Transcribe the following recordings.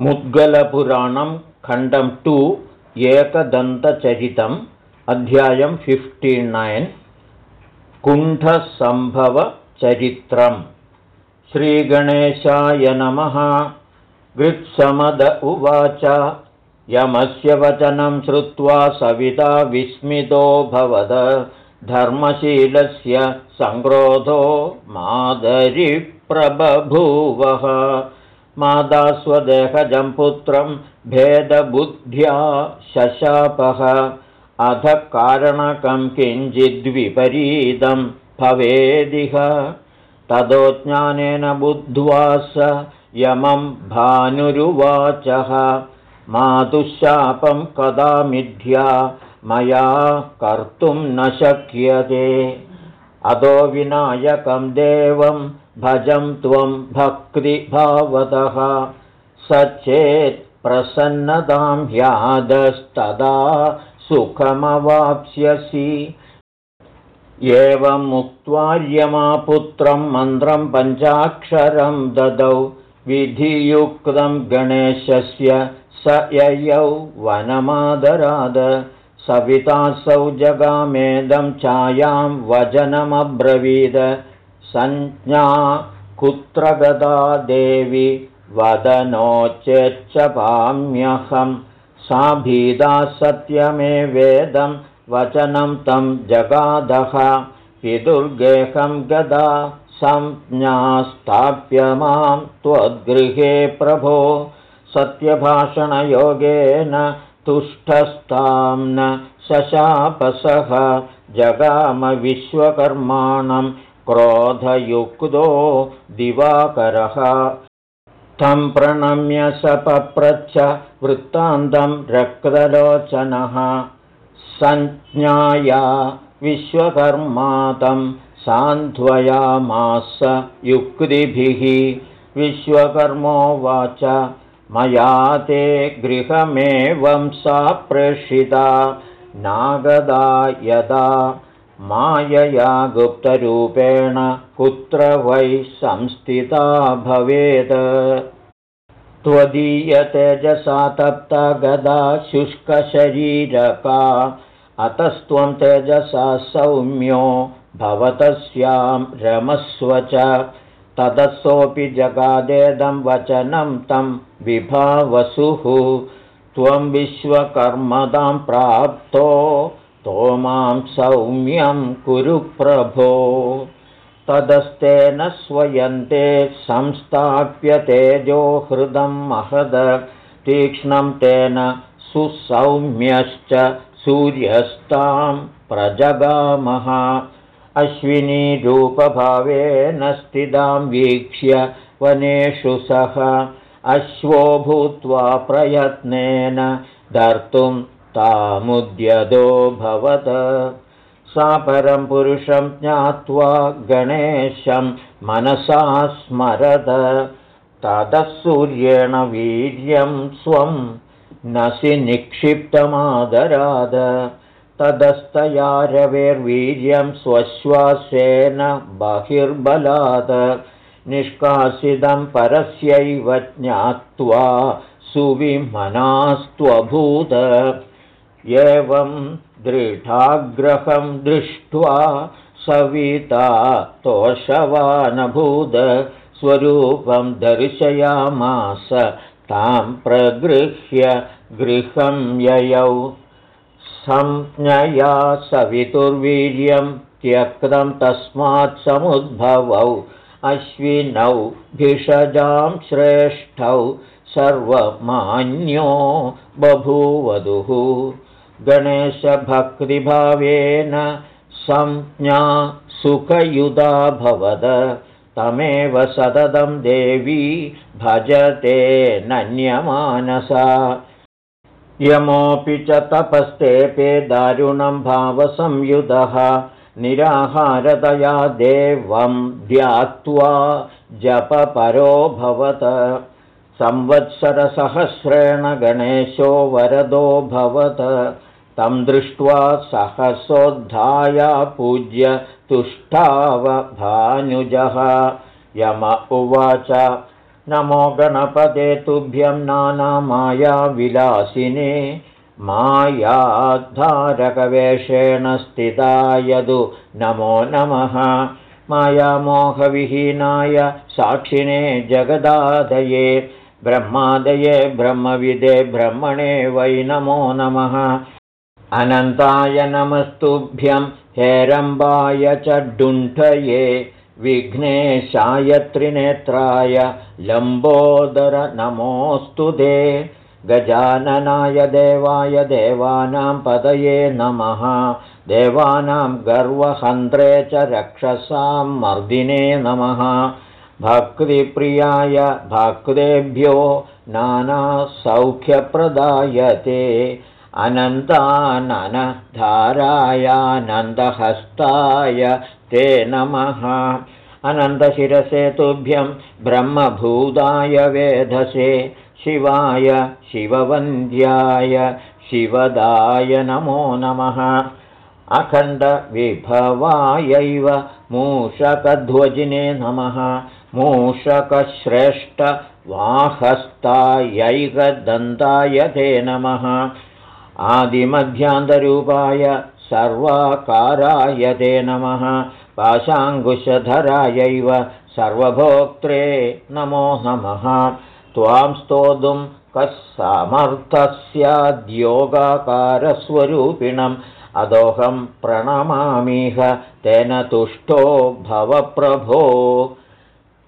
मुद्गलपुराणं खण्डं टु एकदन्तचरितम् अध्यायं फिफ्टि नैन् कुण्ठसम्भवचरित्रम्. श्रीगणेशाय नमः। गृत्समद उवाच। यमस्य वचनं श्रुत्वा सविता विस्मितोऽभवद धर्मशीलस्य सङ्क्रोधो मादरिप्रबभूवः मादा स्वदेहजं पुत्रं भेदबुद्ध्या शशापः। अध कारणकं किञ्चिद्विपरीतं भवेदिह। ततो ज्ञानेन बुद्ध्वा स यमं भानुरुवाचः। मातुशापं कदा मिथ्या मया कर्तुं न शक्यते। अधो विनायकं देवं भजं त्वं भक्तिभावतः स चेत् प्रसन्नतां ह्यादस्तदा सुखमवाप्स्यसि। एवमुक्त्वार्यमापुत्रं मन्त्रं पञ्चाक्षरं ददौ विधियुक्तं गणेशस्य स ययौ वनमादराद। सवितासौ जगामेदं छायां वचनमब्रवीद सञ्ज्ञा कुत्र गदा देवि वदनोच्चेच्छपाम्यहं सा भीदा सत्यमे वेदं वचनं तं जगादः। पितुर्गेहं गदा संज्ञास्थाप्य मां त्वद्गृहे प्रभो। सत्यभाषणयोगेन तुष्टस्तां न शशापसः। जगामविश्वकर्माणं क्रोधयुक्तो दिवाकरः। तं प्रणम्य सपप्रच्छ वृत्तान्तं रक्तलोचनः। सञ्ज्ञाया विश्वकर्मातं सान्ध्वयामास युक्तिभिः। विश्वकर्मोवाच मया ते गृहमेवं सा प्रेषिता नागदा यदा मायया गुप्तरूपेण कुत्र वै संस्थिता भवेत्। त्वदीयतेजसा तप्ता गदा शुष्कशरीरका अतस्त्वं तेजसा सौम्यो भवतस्यां रमस्व च। तदसोऽपि जगादेदं वचनं तं विभावसुः। त्वं विश्वकर्मदां प्राप्तो मां सौम्यं कुरु प्रभो। तदस्तेन स्वयन्ते संस्थाप्य तेजो हृदं महद। तीक्ष्णं तेन सुसौम्यश्च सूर्यस्तां प्रजगामः। अश्विनीरूपभावेन स्थितां वीक्ष्य वनेषु सः अश्वो भूत्वा प्रयत्नेन धर्तुं भवत। सा परं पुरुषं ज्ञात्वा गणेशं मनसा स्मरद। ततः सूर्येण वीर्यं स्वं नसि निक्षिप्तमादराद। तदस्तया रवेर्वीर्यं स्वश्वासेन बहिर्बलात् निष्कासितं परस्यैव ज्ञात्वा सुविमनास्त्वभूत एवं दृढाग्रहं दृष्ट्वा सविता तोषवानभूद स्वरूपं दर्शयामास तां प्रगृह्य गृहं ययौ। संज्ञया सवितुर्वीर्यं त्यक्तं तस्मात् समुद्भवौ। अश्विनौ भिषजां श्रेष्ठौ सर्वमान्यो बभूवधुः गणेशभक्तिभावेन संज्ञा सुखयुधा भवद तमेव सततं देवी भजते नन्यमानसा। यमोऽपि च तपस्तेपे दारुणं भावसंयुधः। निराहारतया देवं ध्यात्वा जपपरोऽभवत् संवत्सरसहस्रेण गणेशो वरदो भवत तं दृष्ट्वा सहसोद्धाय पूज्य तुष्टाव भानुजः। यम उवाच नमो गणपते तुभ्यं नानामायाविलासिने मायाद्धारकवेषेण स्थिता यदु नमो नमः। मायामोहविहीनाय साक्षिणे जगदादये ब्रह्मादये ब्रह्मविदे ब्रह्मणे वै नमो नमः अनन्ताय नमस्तुभ्यं हेरम्बाय च डुण्ठये विघ्नेशाय त्रिनेत्राय लम्बोदर नमोऽस्तु ते। गजाननाय देवाय देवानां पदये नमः। देवानां गर्वहन्त्रे च रक्षसां मर्दिने नमः। भक्तिप्रियाय भक्तेभ्यो नानासौख्यप्रदायते अनन्ताननधारायानन्दहस्ताय ते नमः। अनन्तशिरसे तुभ्यं ब्रह्मभूताय वेधसे शिवाय शिववन्द्याय शिवदाय नमो नमः। अखण्डविभवायैव मूषकध्वजिने नमः। मूषकश्रेष्ठवाहस्तायैकदन्ताय ते नमः आदिमध्यान्तरूपाय सर्वाकाराय ते नमः। पाशाङ्कुशधरायैव सर्वभोक्त्रे नमो नमः। त्वां स्तोतुं कः समर्थस्याद्योगाकारस्वरूपिणम् अदोहं प्रणमामिह तेन तुष्टो भवप्रभो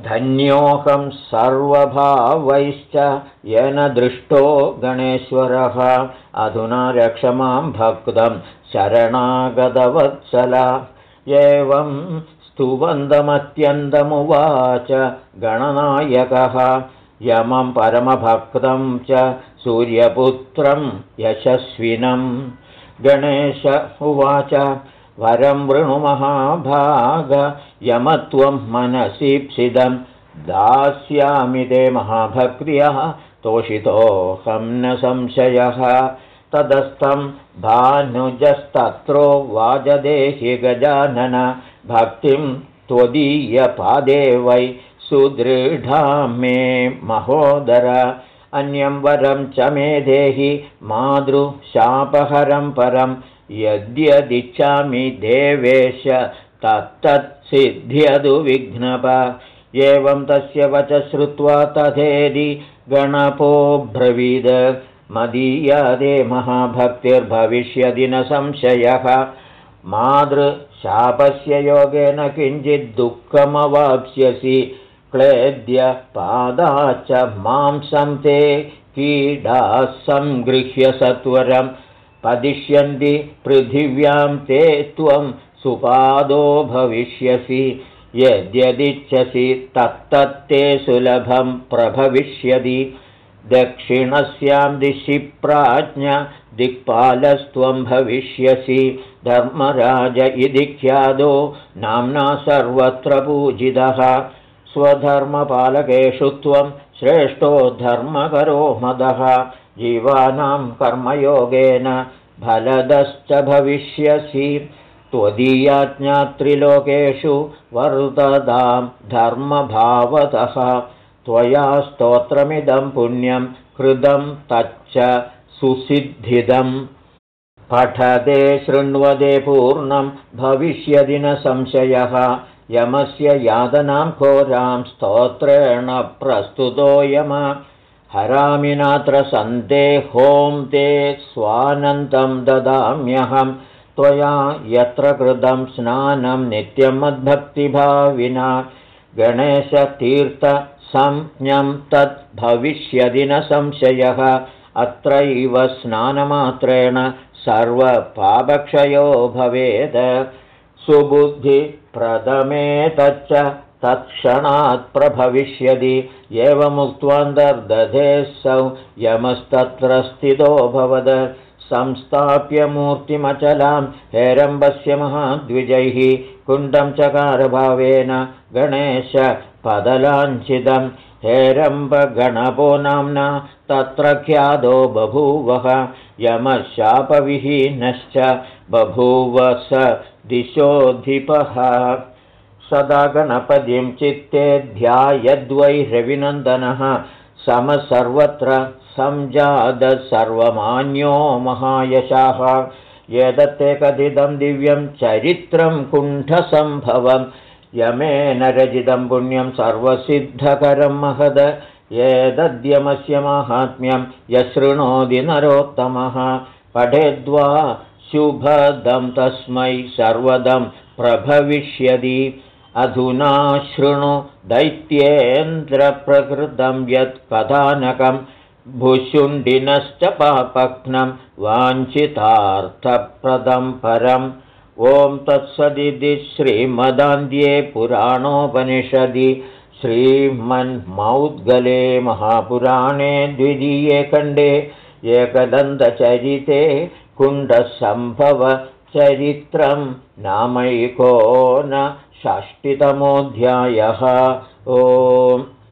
धन्योऽहं सर्वभावैश्च येन दृष्टो गणेश्वरः। अधुना रक्षमां भक्तं शरणागतवत्सल। एवं स्तुवन्दमत्यन्तमुवाच गणनायकः। यमं परमभक्तं च सूर्यपुत्रं यशस्विनं। गणेश उवाच वरं वृणुमहाभाग यमत्वं मनसीप्सितं दास्यामि ते महाभक्र्यः तोषितोऽहं न संशयः। तदस्थं भानुजस्तत्रो वाजदेहि गजानन भक्तिं त्वदीयपादे वै सुदृढा मे महोदर। अन्यं वरं च मे देहि मातृशापहरं परम् यद्यदिच्छामि देवेश तत्तत्सिद्ध्यदु विघ्नप। एवं तस्य वच श्रुत्वा तथेदि गणपोऽब्रवीद मदीयादे महाभक्तिर्भविष्यदि न संशयः। मातृशापस्य योगेन किञ्चिद्दुःखमवाप्स्यसि क्लेद्य पादा च मांसं ते कीडाः सङ्गृह्य सत्वरम् पदिष्यन्ति पृथिव्यां ते त्वं सुपादो भविष्यसि यद्यदिच्छसि तत्तत्ते सुलभं प्रभविष्यति दक्षिणस्यां दिशि प्राज्ञ दिक्पालस्त्वं भविष्यसि धर्मराज इति ख्यादो नाम्ना सर्वत्र पूजितः स्वधर्मपालकेषु त्वं श्रेष्ठो धर्मकरो मदः जीवानां कर्मयोगेन फलदश्च भविष्यसि। त्वदीयाज्ञात्रिलोकेषु वर्तदां धर्मभावतः। त्वया स्तोत्रमिदं पुण्यं कृतं तच्च सुसिद्धिदम्। पठते शृण्वते पूर्णं भविष्यदि न संशयः। यमस्य यादनां घोरां स्तोत्रेण प्रस्तुतो यम हरामि नात्र सन्देहों ते स्वानन्दं ददाम्यहं। त्वया यत्र कृतं स्नानं नित्यं मद्भक्तिभाविना। गणेशतीर्थसंज्ञं तद् भविष्यदि न संशयः। अत्रैव स्नानमात्रेण सर्वपापक्षयो भवेत्। सुबुद्धिप्रदमेतच्च तत्क्षणात् प्रभविष्यति एवमुक्त्वान्तर्दधेऽसौ यमस्तत्र स्थितोऽभवद संस्थाप्य मूर्तिमचलां हेरम्बस्य महाद्विजैः कुण्डं चकारभावेन गणेश पदलाञ्छितं। हेरम्बगणपो नाम्ना तत्र ख्यातो बभूवः यमशापविहीनश्च बभूव स दिशोऽधिपः सदा गणपतिं चित्ते ध्यायद्वै रविनन्दनः समसर्वत्र सञ्जातः सर्वमान्यो महायशाः। एतत्ते कथितं दिव्यं चरित्रं कुण्ठसम्भवं। यमेन रचितं पुण्यं सर्वसिद्धकरं महद। एतद्यमस्य माहात्म्यं यशृणोति नरोत्तमः। पठेद्वा शुभदं तस्मै सर्वदं प्रभविष्यति अधुना शृणु दैत्येन्द्रप्रकृतं यत् कथानकं भुशुण्डिनश्च पापघ्नं वाञ्छितार्थप्रदं परम्। ॐ तत्सदिति श्रीमदान्ध्ये पुराणोपनिषदि श्रीमन्मौद्गले महापुराणे द्वितीये खण्डे एकदन्तचरिते कुण्डसम्भवचरित्रं नामैको न षष्टितमोऽध्यायः